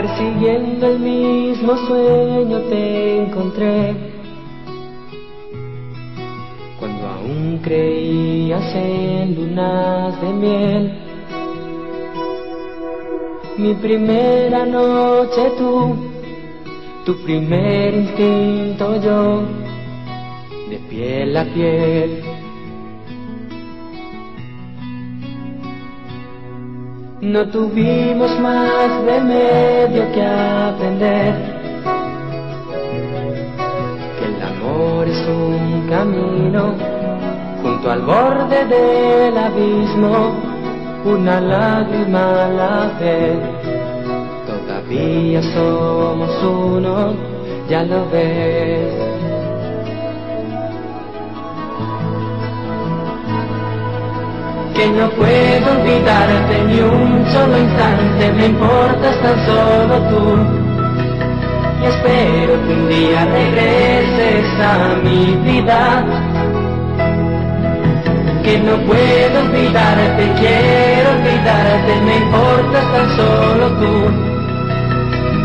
persiguiendo el mismo sueño te encontré. Cuando aún creías en lunas de miel. Mi primera noche tú, tu primer instinto yo, de piel a piel. No tuvimos más remedio que aprender que el amor es un camino junto al borde del abismo, una lágrima a la vez. Todavía somos uno, ya lo ves. Que no puedo olvidarte ni un solo instante, me importas tan solo tú. Y espero que un día regreses a mi vida. Que no puedo olvidarte, quiero olvidarte, me importas tan solo tú.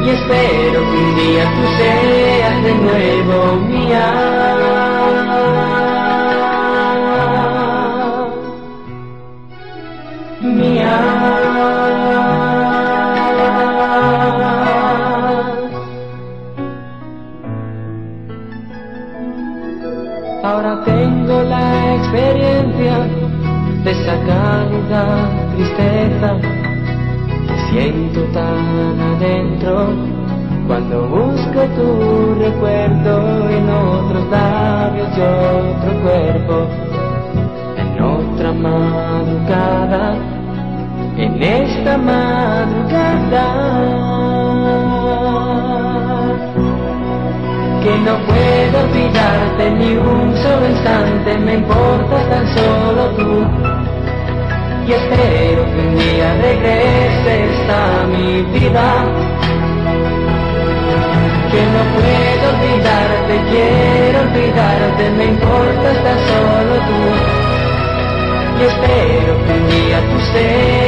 Y espero que un día tú seas de nuevo mía. Ahora tengo la experiencia de esa cálida tristeza que siento tan adentro cuando busco tu recuerdo en otros labios y otro cuerpo, en otra madrugada, en esta madrugada. Que no puedo olvidarte ni un solo instante, me importas tan solo tú. Y espero que un día regreses a mi vida. Que no puedo olvidarte, quiero olvidarte, me importas tan solo tú. Y espero que un día tú seas.